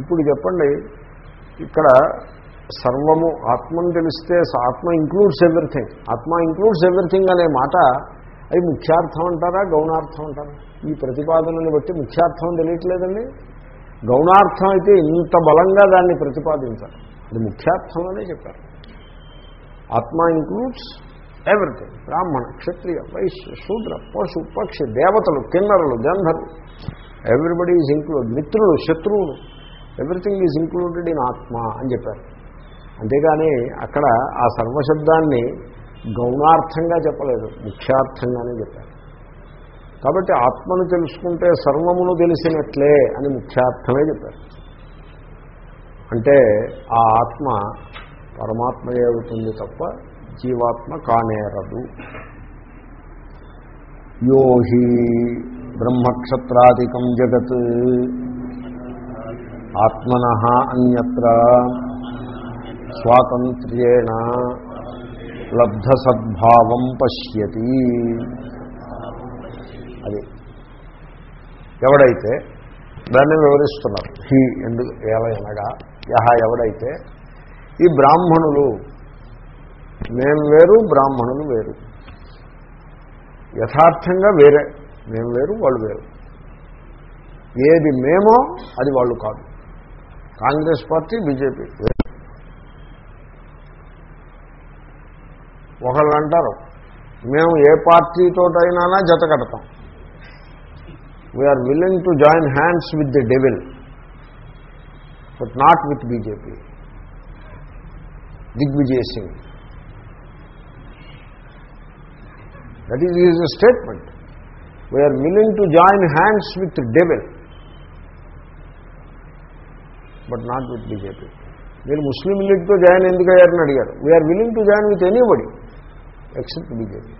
ఇప్పుడు చెప్పండి ఇక్కడ సర్వము ఆత్మను తెలిస్తే ఆత్మ ఇంక్లూడ్స్ ఎవ్రీథింగ్ ఆత్మ ఇంక్లూడ్స్ ఎవ్రీథింగ్ అనే మాట అది ముఖ్యార్థం అంటారా గౌణార్థం అంటారా? ఈ ప్రతిపాదనని బట్టి ముఖ్యార్థం తెలియట్లేదండి. గౌణార్థం అయితే ఇంత బలంగా దాన్ని ప్రతిపాదించారు. అది ముఖ్యార్థంలోనే చెప్పారు. ఆత్మ ఇంక్లూడ్స్ ఎవ్రీథింగ్ బ్రాహ్మణ క్షత్రియ వైశ్య శూద్ర పశు పక్షి దేవతలు కిన్నరులు గంధర్లు ఎవ్రీబడి ఈజ్ ఇంక్లూడ్ మిత్రులు శత్రువులు. ఎవ్రీథింగ్ ఈజ్ ఇంక్లూడెడ్ ఇన్ ఆత్మ అని చెప్పారు. అంతేగాని అక్కడ ఆ సర్వశబ్దాన్ని గౌణార్థంగా చెప్పలేదు ముఖ్యార్థంగానే చెప్పారు. కాబట్టి ఆత్మను తెలుసుకుంటే సర్వమును తెలిసినట్లే అని ముఖ్యార్థమే చెప్పారు. అంటే ఆ ఆత్మ పరమాత్మయే అవుతుంది తప్ప జీవాత్మ కానేరదు యోహి బ్రహ్మక్షత్రాదికం జగత్. ఆత్మన అన్యత్ర స్వాతంత్ర్యేణ లబ్ధసద్భావం పశ్యతి. అది. ఎవడైతే దాన్ని వివరిస్తున్నారు. హీ ఎందుకు ఎలా అనగా యహ ఎవడైతే ఈ బ్రాహ్మణులు మేము వేరు బ్రాహ్మణులు వేరు. యథార్థంగా వేరే మేము వేరు వాళ్ళు వేరు. ఏది మేమో అది వాళ్ళు కాదు. Congress party BJP. ఒకళ్ళు అంటారు మేము ఏ పార్టీతోటైనా జత కడతాం. We are willing to join hands with the devil but not with BJP Digvijay Singh that is is a statement we are willing to join hands with devil but not with BJP. మీరు Muslim లీగ్తో join ఎందుకు అయ్యారని అడిగారు we are willing to join with anybody except BJP.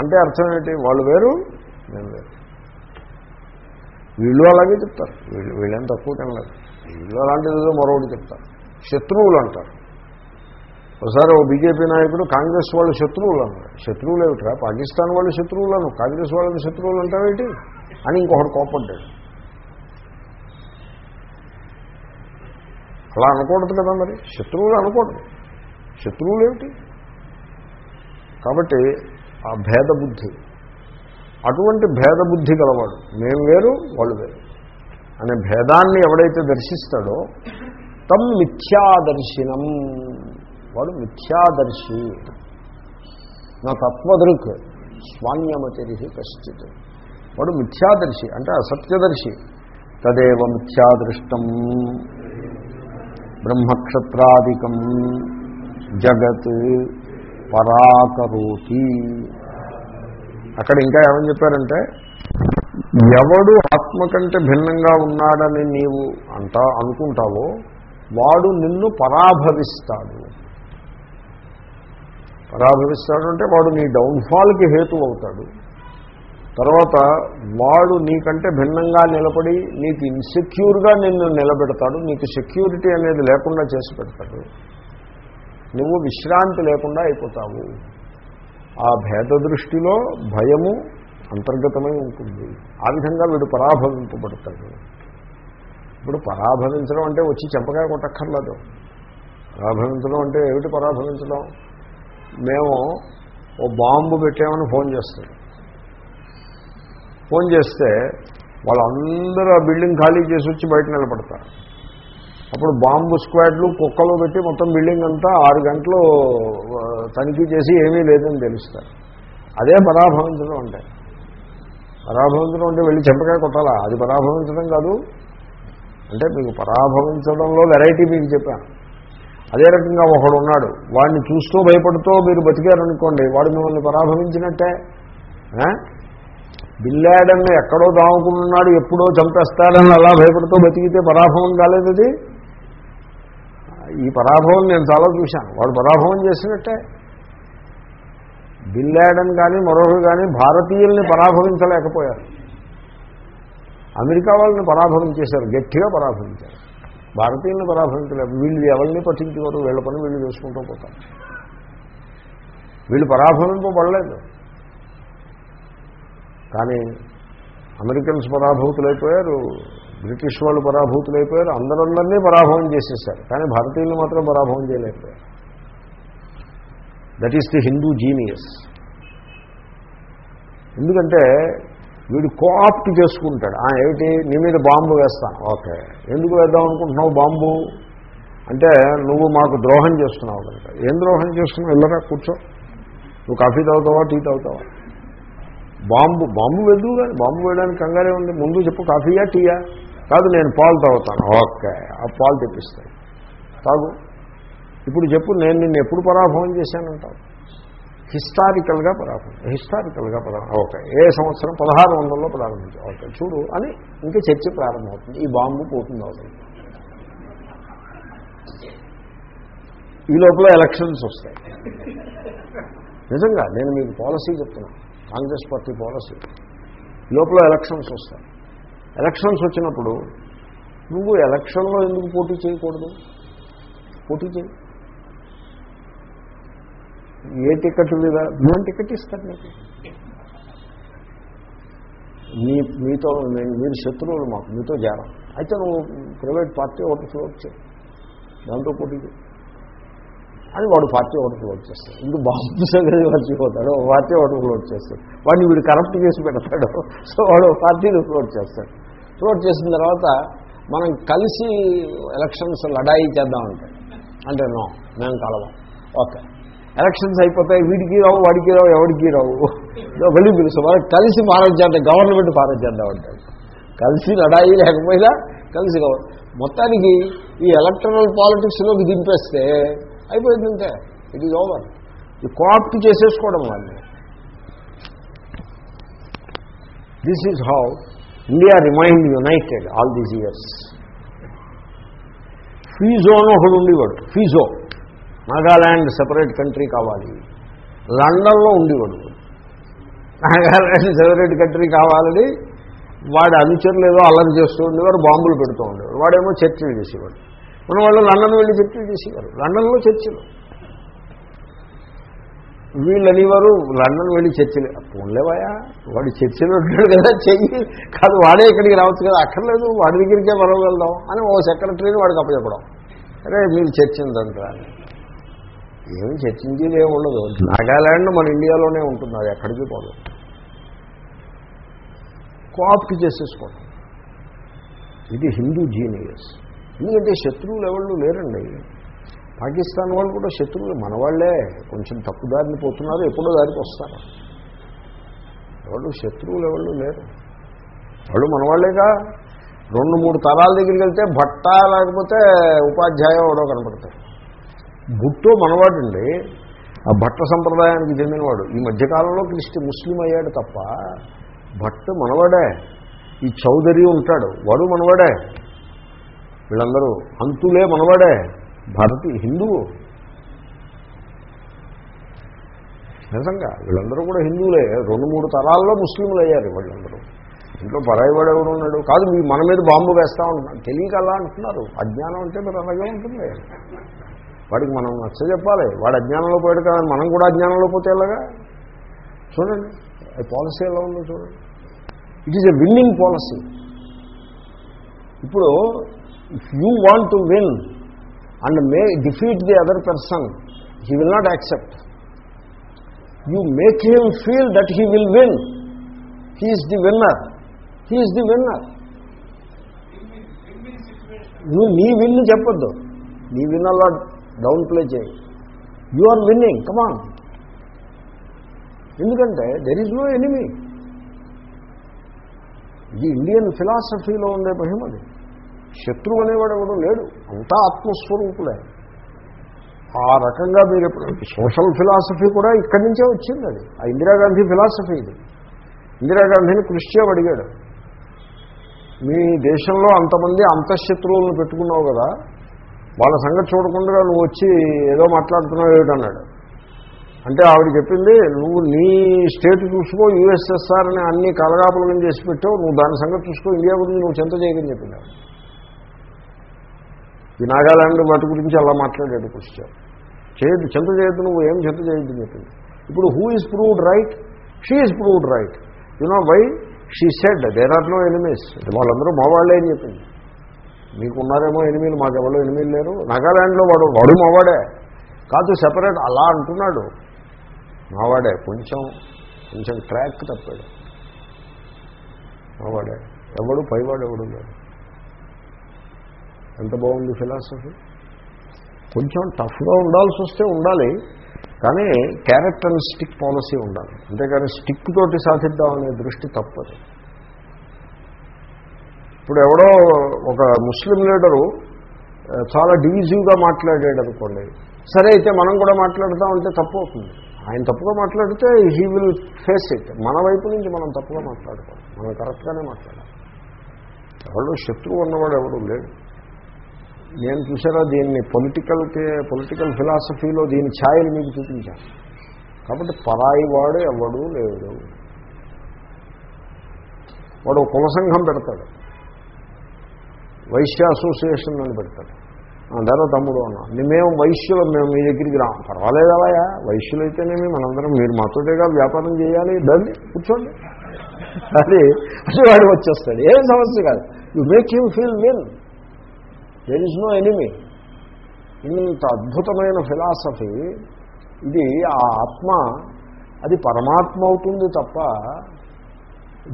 అంటే అర్థం ఏంటి? వాళ్ళు వేరు నేను వేరు. వీళ్ళు అలాగే చెప్తారు. వీళ్ళు వీళ్ళేం తక్కువ తినలేదు వీళ్ళు అలాంటిది ఏదో మరొకటి చెప్తారు. శత్రువులు అంటారు. ఒకసారి ఓ బీజేపీ నాయకుడు కాంగ్రెస్ వాళ్ళు శత్రువులు అన్నారు. శత్రువులు ఏమిట్రా? పాకిస్తాన్ వాళ్ళు శత్రువులను కాంగ్రెస్ వాళ్ళని శత్రువులు అంటారేంటి అని ఇంకొకటి కోపడ్డాడు. అలా అనకూడదు కదా మరి? శత్రువులు అనకూడదు. శత్రువులు ఏమిటి కాబట్టి ఆ భేద బుద్ధి అటువంటి భేద బుద్ధి గలవాడు. మేము వేరు వాళ్ళు వేరు. అనే భేదాన్ని ఎవడైతే దర్శిస్తాడో తమ్ మిథ్యాదర్శినం. వాడు మిథ్యాదర్శి. నా తత్వదృక్ స్వాన్యమతిరి కశ్చిత్. వాడు మిథ్యాదర్శి అంటే అసత్యదర్శి. తదేవ మిథ్యాదృష్టం. బ్రహ్మక్షత్రాదికం జగత్ పరాకరోతి. అక్కడ ఇంకా ఏమని చెప్పారంటే ఎవడు ఆత్మ కంటే భిన్నంగా ఉన్నాడని నీవు అంటా అనుకుంటావో వాడు నిన్ను పరాభవిస్తాడు. పరాభవిస్తాడు అంటే వాడు నీ డౌన్ఫాల్కి హేతు అవుతాడు. తర్వాత వాడు నీకంటే భిన్నంగా నిలబడి నీకు ఇన్సెక్యూర్గా నిన్ను నిలబెడతాడు నీకు సెక్యూరిటీ అనేది లేకుండా చేసి పెడతాడు. నువ్వు విశ్రాంతి లేకుండా అయిపోతావు. ఆ భేద దృష్టిలో భయము అంతర్గతమై ఉంటుంది. ఆ విధంగా వీడు పరాభవింపబడతాడు. ఇప్పుడు పరాభవించడం అంటే వచ్చి చెంపకాయ కొట్టక్కర్లేదు. పరాభవించడం అంటే ఏమిటి పరాభవించడం? మేము ఓ బాంబు పెట్టామని ఫోన్ చేస్తాడు. ఫోన్ చేస్తే వాళ్ళందరూ ఆ బిల్డింగ్ ఖాళీ చేసి వచ్చి బయట నిలబడతారు. అప్పుడు బాంబు స్క్వాడ్లు కుక్కలు పెట్టి మొత్తం బిల్డింగ్ అంతా ఆరు గంటలు తనిఖీ చేసి ఏమీ లేదని తెలుస్తారు. అదే పరాభవించడం అంటే. పరాభవించడం అంటే వెళ్ళి చెంపకాయ కొట్టాలా? అది పరాభవించడం కాదు. అంటే మీకు పరాభవించడంలో వెరైటీ మీకు చెప్పాను. అదే రకంగా ఒకడు ఉన్నాడు. వాడిని చూస్తూ భయపడుతూ మీరు బతికారనుకోండి వాడు మిమ్మల్ని పరాభవించినట్టే. బిల్లాడన్ని ఎక్కడో దాముకున్నాడు ఎప్పుడో చంపేస్తాడని అలా భయపడుతూ బతికితే పరాభవం కాలేదు అది? ఈ పరాభవం నేను చాలా చూశాను. వాడు పరాభవం చేసినట్టే. బిల్లాడన్ కానీ మరొకరు కానీ భారతీయుల్ని పరాభవించలేకపోయారు. అమెరికా వాళ్ళని పరాభవించేశారు గట్టిగా పరాభవించారు. భారతీయుల్ని పరాభవించలేదు వీళ్ళు ఎవరిని పట్టించుకోరు వీళ్ళ పని వీళ్ళు చేసుకుంటూ పోతారు. వీళ్ళు పరాభవింపబడలేదు. కానీ అమెరికన్స్ పరాభూతులైపోయారు బ్రిటిష్ వాళ్ళు పరాభూతులైపోయారు అందరందరినీ పరాభవం చేసేసారు కానీ భారతీయులు మాత్రం పరాభవం చేయలేకపోయారు. That is the Hindu genius ఎందుకంటే వీడు కోఆప్ట్ చేసుకుంటాడు. ఆ ఏమిటి? నీ మీద బాంబు వేస్తాను. ఓకే. ఎందుకు వేద్దాం అనుకుంటున్నావు బాంబు? అంటే నువ్వు మాకు ద్రోహం చేస్తున్నావు. కనుక ఏం ద్రోహం చేస్తున్నావు? వెళ్ళరా కూర్చో. నువ్వు కాఫీ తాగుతావా టీ తాగుతావా? బాంబు బాంబు వెద్దు కానీ బాంబు వేయడానికి కంగారే ఉంది. ముందు చెప్పు కాఫీయా టీయా? కాదు నేను పాలు తాగుతాను. ఓకే. ఆ పాలు తెప్పిస్తాయి. తాగు. ఇప్పుడు చెప్పు నేను నిన్ను ఎప్పుడు పరాభవం చేశానంటావు? హిస్టారికల్గా పరాభవం. హిస్టారికల్గా పరాభవం. ఓకే. ఏ సంవత్సరం? పదహారు వందల్లో ప్రారంభించాం. ఓకే చూడు అని ఇంకా చర్చ ప్రారంభమవుతుంది. ఈ బాంబు పోతుంది అవుతుంది ఈ లోపల ఎలక్షన్స్ వస్తాయి. నిజంగా నేను మీకు పాలసీ చెప్తున్నాను కాంగ్రెస్ పార్టీ పాలసీ. లోపల ఎలక్షన్స్ వస్తాయి. ఎలక్షన్స్ వచ్చినప్పుడు నువ్వు ఎలక్షన్లో ఎందుకు పోటీ చేయకూడదు? పోటీ చేయి. ఏ టికెట్ మీద? మేము టికెట్ ఇస్తాను నీకు. మీ మీతో నేను- మీరు శత్రువులు మాకు మీతో చేరం అయితే నువ్వు ప్రైవేట్ పార్టీ ఒకటి ఫ్లోట్ చేయి. దాంతో పోటీ చేయి. అని వాడు పార్టీ ఒకటి ఫ్లోట్ చేస్తాడు. ఇంక బాబు సంగతి మర్చిపోతాడు పార్టీ ఒకటి ఫ్లోట్ చేస్తాడు. వాడిని వీడు కరప్ట్ చేసి పెడతాడు. సో వాడు పార్టీని ఫ్లోట్ చేస్తాడు. ఫ్లోట్ చేసిన తర్వాత మనం కలిసి ఎలక్షన్స్ లడాయి చేద్దామంటే అంటే నో మేము కలవం. ఓకే ఎలక్షన్స్ అయిపోతాయి వీడికి రావు వాడికి రావు ఎవడికి రావు. వెళ్ళి పిలుసు వాళ్ళకి కలిసి మారేద్దాం గవర్నమెంట్ మారేద్దాం చేద్దాం అంటాడు కలిసి లడాయి లేకపోయినా కలిసి గవర్నమెంట్ మొత్తానికి ఈ ఎలక్ట్రల్ పాలిటిక్స్లోకి దింపేస్తే అయిపోయింది అంతే ఇట్ ఈజ్ ఓవర్ ఈ కోఆప్ట్ చేసేసుకోవడం వాళ్ళని this is how India remained united all these years physio అని ఒకడు ఉండేవాడు. ఫీజో నాగాల్యాండ్ సెపరేట్ కంట్రీ కావాలి. లండన్లో ఉండేవాడు. నాగాల్యాండ్ సెపరేట్ కంట్రీ కావాలని వాడి అనుచరులు ఏదో అల్లరి చేస్తూ ఉండేవారు బాంబులు పెడుతూ ఉండేవారు. వాడేమో చర్చలు చేసేవాడు. మన వాళ్ళు లండన్ వెళ్ళి చర్చలు చేసేవారు లండన్లో చర్చలు. వీళ్ళు అనేవారు లండన్ వెళ్ళి చర్చలు. పోన్లేవాయా? వాడి చర్చలు ఉంటాడు కదా చెయ్యి. కాదు వాడే ఇక్కడికి రావచ్చు కదా. అక్కర్లేదు వాడి దగ్గరికే మనం వెళ్దాం అని ఓ సెక్రటరీని వాడికి అప్పచెప్పడం. అరే మీరు చర్చిందంతా. అని ఏమి చర్చించేది ఏమి ఉండదు. నాగాల్యాండ్ మన ఇండియాలోనే ఉంటుంది. అది ఎక్కడికి పోదు. కోఆప్ట్ చేసేసుకోవడం. ఇది హిందూ జీనియస్. ఎందుకంటే శత్రువులు ఎవళ్ళు లేరండి. పాకిస్తాన్ వాళ్ళు కూడా శత్రువులు మన వాళ్ళే. కొంచెం తప్పుదారిని పోతున్నారు ఎప్పుడో దారికి వస్తారు. ఎవరు శత్రువులు ఎవళ్ళు లేరు. వాళ్ళు మన వాళ్ళేగా. రెండు మూడు తరాల దగ్గరికి వెళ్తే భట్ట లేకపోతే ఉపాధ్యాయ ఎవడో కనపడతారు భుట్టో మనవాడండి. ఆ భట్ట సంప్రదాయానికి చెందినవాడు. ఈ మధ్యకాలంలో క్రిస్టి ముస్లిం అయ్యాడు తప్ప భట్ట మనవాడే. ఈ చౌదరి ఉంటాడు వాడు మనవాడే. వీళ్ళందరూ అంతులే మనవాడే. భారతి హిందువు నిజంగా వీళ్ళందరూ కూడా హిందువులే. రెండు మూడు తరాల్లో ముస్లింలు అయ్యారు వీళ్ళందరూ. ఇంట్లో పరాయివాడు ఎవరు ఉన్నాడు? కాదు మీ మన మీద బాంబు వేస్తా ఉంటున్నాను తెలియక అలా అంటున్నారు. అజ్ఞానం అంటే మీరు అలాగే ఉంటుంది. వాడికి మనం నచ్చ చెప్పాలి. వాడు అజ్ఞానంలో పోయాడు కాదని మనం కూడా అజ్ఞానంలో పోతే ఎలాగా? చూడండి అది పాలసీ ఎలా ఉందో చూడండి. It is a winning policy ఇప్పుడు if you want to win and may defeat the other person he will not accept you make him feel that he will win he is the winner he is the winner నువ్వు నీ win చెప్పొద్దు. నీ win అలా down play చేయి you are winning come on ఎందుకంటే there is no enemy ఇది Indian ఫిలాసఫీలో ఉండే మహిమది శత్రువు అనేవాడు ఎవడు లేడు. అంతా ఆత్మస్వరూపులే. ఆ రకంగా మీరు ఎప్పుడు సోషల్ ఫిలాసఫీ కూడా ఇక్కడి నుంచే వచ్చింది అది. ఆ ఇందిరాగాంధీ ఫిలాసఫీ ఇది. ఇందిరాగాంధీని కృష్ణ అడిగాడు మీ దేశంలో అంతమంది అంతఃశత్రువులను పెట్టుకున్నావు కదా వాళ్ళ సంగతి చూడకుండా నువ్వు వచ్చి ఏదో మాట్లాడుతున్నావు ఏమిటన్నాడు. అంటే ఆవిడ చెప్పింది నువ్వు నీ స్టేట్ చూసుకో యూఎస్ఎస్ఆర్ అని అన్ని కలగాపులగం చేసి పెట్టావు నువ్వు దాని సంగతి చూసుకో ఇండియా గురించి నువ్వు చింత చేయకని చెప్పింది ఈ నాగాలాండ్ వాటి గురించి అలా మాట్లాడాడు క్వశ్చన్ చేయొద్దు చింత చేయొద్దు నువ్వు ఏం చింత చేయొద్దు చెప్పింది. ఇప్పుడు who is proved right she is proved right you know why she said there are no enemies వాళ్ళందరూ మావాళ్ళే అని చెప్పింది. మీకు ఉన్నారేమో ఎనిమిది మాకు ఎవరో ఎనిమిది లేరు. నాగాలాండ్లో వాడు వాడు మావాడే కాదు సెపరేట్ అలా అంటున్నాడు. మావాడే కొంచెం కొంచెం ట్రాక్ తప్పాడు. మావాడే ఎవడు? పైవాడు ఎవడు లేడు. ఎంత బాగుంది ఫిలాసఫీ? కొంచెం టఫ్గా ఉండాల్సి వస్తే ఉండాలి కానీ క్యారెక్టర్ అండ్ స్టిక్ పాలసీ ఉండాలి. అంతేకాని స్టిక్ తోటి సాధిద్దామనే దృష్టి తప్పదు. ఇప్పుడు ఎవడో ఒక ముస్లిం లీడరు చాలా డివిజివ్గా మాట్లాడాడు అనుకోండి సరే అయితే మనం కూడా మాట్లాడతామంటే తప్పు అవుతుంది. ఆయన తప్పుగా మాట్లాడితే హీ విల్ ఫేస్ ఇట్ మన వైపు నుంచి మనం తప్పుగా మాట్లాడతాం మనం కరెక్ట్గానే మాట్లాడాలి. ఎవరు శత్రువు ఉన్నవాడు ఎవడు లేడు. నేను చూసారా దీన్ని పొలిటికల్ పొలిటికల్ ఫిలాసఫీలో దీని ఛాయలు మీకు చూపించాను. కాబట్టి పరాయి వాడు ఎవడు లేడు. వాడు కులసంఘం పెడతాడు. వైశ్య అసోసియేషన్ అని పెడతాడు. అందరూ తమ్ముడు అన్నా. మేము వైశ్యులు మేము మీ దగ్గరికి రాం. అలాయా వైశ్యులైతేనేమి మనందరం మీరు మాతోటేగా వ్యాపారం చేయాలి దాన్ని కూర్చోండి. అది అసలు వాడు వచ్చేస్తాడు. ఏం సమస్య కాదు. You make him feel win there is no enemy ఇంత అద్భుతమైన ఫిలాసఫీ ఇది ఆ ఆత్మ అది పరమాత్మ అవుతుంది తప్ప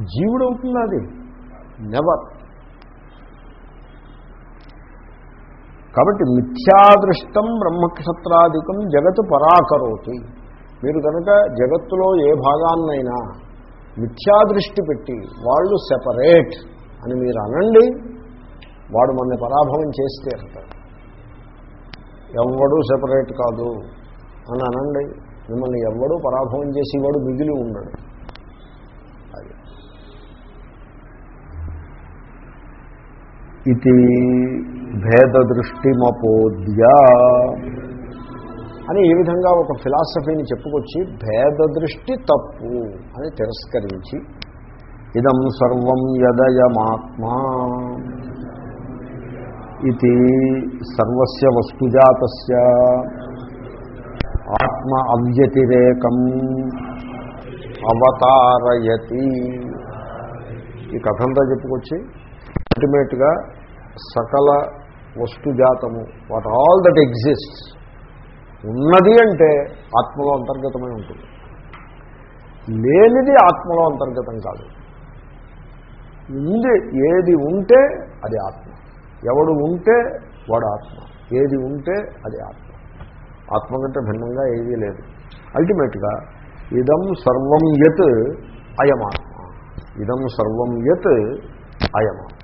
జీవుడు అవుతుంది అది. నెవర్ కాబట్టి మిథ్యాదృష్టం బ్రహ్మక్షత్రాధికం జగత్ పరాకరోతి. మీరు కనుక జగత్తులో ఏ భాగాన్నైనా మిథ్యాదృష్టి పెట్టి వాళ్ళు సెపరేట్ అని మీరు అనండి వాడు మన పరాభవం చేస్తే అంటారు ఎవడు సెపరేట్ కాదు అని అనండి. మిమ్మల్ని ఎవడు పరాభవం చేసి వాడు మిగిలి ఉండడు. అది. ఇది భేదదృష్టిమపోద్య. అని ఈ విధంగా ఒక ఫిలాసఫీని చెప్పుకొచ్చి భేదదృష్టి తప్పు అని తిరస్కరించి ఇదం సర్వం యదయమాత్మా. ఇది సర్వస్య వస్తుజాతస్య ఆత్మ అవ్యతిరేకం అవతారయతి ఈ కథంతా చెప్పుకొచ్చి అల్టిమేట్గా సకల వస్తుజాతము వాట్ ఆల్ దట్ ఎగ్జిస్ట్ ఉన్నది అంటే ఆత్మలో అంతర్గతమై ఉంటుంది. లేనిది ఆత్మలో అంతర్గతం కాదు. ఉంది ఏది ఉంటే అది ఆత్మ. ఎవడు ఉంటే వాడు ఆత్మ. ఏది ఉంటే అది ఆత్మ. ఆత్మ కంటే భిన్నంగా ఏదీ లేదు. అల్టిమేట్గా ఇదం సర్వం యత్ అయమాత్మ. ఇదం సర్వం యత్ అయమాత్మ.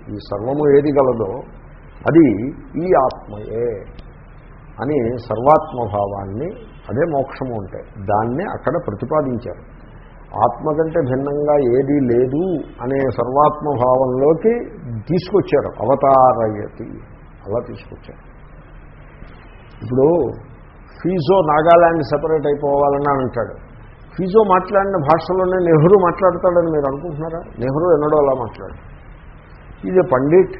ఈ సర్వము ఏది గలదో అది ఈ ఆత్మయే అని సర్వాత్మభావాన్ని అదే మోక్షము అంటే దాన్నే అక్కడ ప్రతిపాదించారు. ఆత్మ కంటే భిన్నంగా ఏదీ లేదు అనే సర్వాత్మభావంలోకి తీసుకొచ్చారు. అవతారయతి. అలా తీసుకొచ్చారు. ఇప్పుడు ఫీజో నాగాల్యాండ్ సెపరేట్ అయిపోవాలని అంటాడు. ఫీజో మాట్లాడిన భాషలోనే నెహ్రూ మాట్లాడతాడని మీరు అనుకుంటున్నారా? నెహ్రూ ఎన్నడో అలా మాట్లాడు is a pandit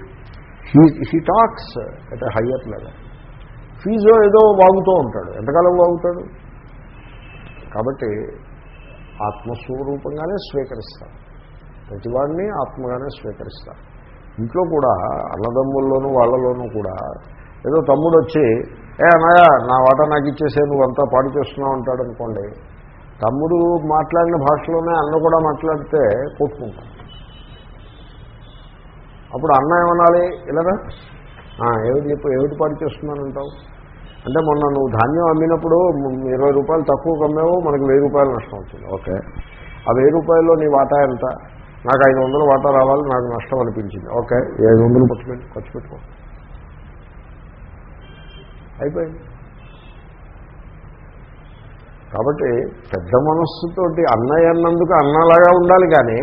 he he talks at higher level physio ఏదో వాగుతూ ఉంటాడు. ఎంతకాలం వాగుతాడు? కాబట్టి ఆత్మస్వరూపంగానే స్వీకరిస్తారు. ప్రతివాడిని ఆత్మగానే స్వీకరిస్తారు. ఇంట్లో కూడా అన్నదమ్ముల్లోనూ వాళ్ళలోనూ కూడా ఏదో తమ్ముడు వచ్చి ఏ అన్నయ్య నా వాటా నాకు ఇచ్చేసే నువ్వంతా పాడు చేస్తున్నావు అంటాడు అనుకోండి. తమ్ముడు మాట్లాడిన భాషలోనే అన్న కూడా మాట్లాడితే కొట్టుకుంటాం అప్పుడు అన్న ఏమనాలి? ఇలాగా? ఏమిటి చెప్పు ఏమిటి పాడు చేస్తున్నానంటావు? అంటే మొన్న నువ్వు ధాన్యం అమ్మినప్పుడు ఇరవై రూపాయలు తక్కువ కమ్మావు మనకి వెయ్యి రూపాయలు నష్టం వచ్చింది. ఓకే. ఆ వెయ్యి రూపాయల్లో నీ వాటా ఎంత? నాకు ఐదు వందలు వాటా రావాలి నాకు నష్టం అనిపించింది. ఓకే ఐదు వందలు ఖర్చు పెట్టి ఖర్చు పెట్టుకో. అయిపోయింది. కాబట్టి పెద్ద మనస్సుతోటి అన్నయ్య అన్నందుకు అన్నలాగా ఉండాలి కానీ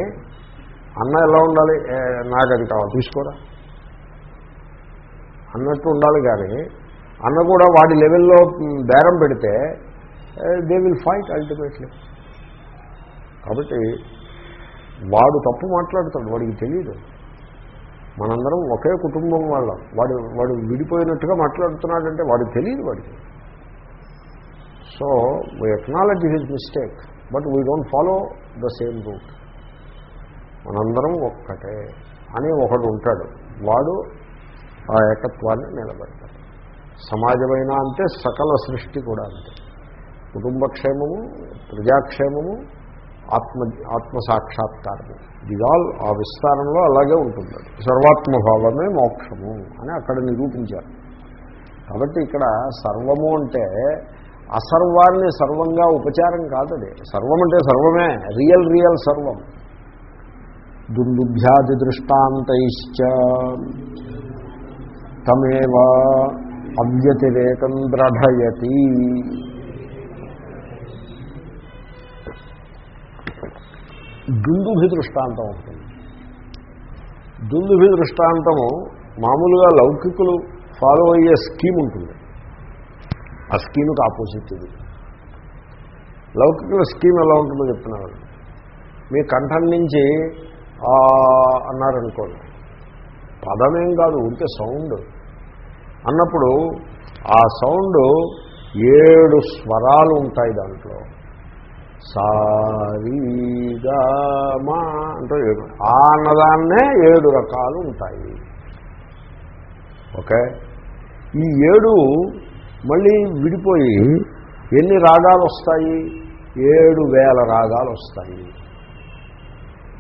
అన్న ఎలా ఉండాలి? నాకు అది కావాలి తీసుకోరా. అన్నట్టు ఉండాలి కానీ అన్న కూడా వాడి లెవెల్లో బేరం పెడితే దే విల్ ఫైట్ అల్టిమేట్లీ కాబట్టి వాడు తప్పు మాట్లాడతాడు వాడికి తెలియదు మనందరం ఒకే కుటుంబం వాళ్ళం. వాడు వాడు విడిపోయినట్టుగా మాట్లాడుతున్నాడంటే వాడు తెలియదు వాడికి. So we acknowledge his mistake but we don't follow the same route మనందరం ఒక్కటే అని ఒకడు ఉంటాడు. వాడు ఆ ఏకత్వాన్ని నిలబెడతాడు. సమాజమైనా అంతే సకల సృష్టి కూడా అంతే. కుటుంబక్షేమము ప్రజాక్షేమము ఆత్మ ఆత్మసాక్షాత్కారము. దిగాల్ ఆ విస్తారంలో అలాగే ఉంటుంది. సర్వాత్మభావమే మోక్షము అని అక్కడ నిరూపించారు. కాబట్టి ఇక్కడ సర్వము అంటే అసర్వాన్ని సర్వంగా ఉపచారం కాదది సర్వం అంటే సర్వమే రియల్ రియల్ సర్వం. దుందుభ్యాది దృష్టాంతైశ్చ. తమేవా అవ్యతిరేకం ద్రఢయతి దుందుభి దృష్టాంతం ఉంటుంది దుందుభి దృష్టాంతము మామూలుగా లౌకికులు ఫాలో అయ్యే స్కీమ్ ఉంటుంది. ఆ స్కీమ్కి ఆపోజిట్ ఇది. లౌకికుల స్కీమ్ ఎలా ఉంటుందో చెప్తున్నారు మీ కంఠం నుంచి అన్నారనుకోండి. పదమేం కాదు ఉంటే సౌండ్ అన్నప్పుడు ఆ సౌండ్ ఏడు స్వరాలు ఉంటాయి దాంట్లో. సారీగా మా అంటే ఏడు. ఆ అన్నదాన్నే ఏడు రకాలు ఉంటాయి. ఓకే? ఈ ఏడు మళ్ళీ విడిపోయి ఎన్ని రాగాలు వస్తాయి? ఏడు వేల రాగాలు వస్తాయి.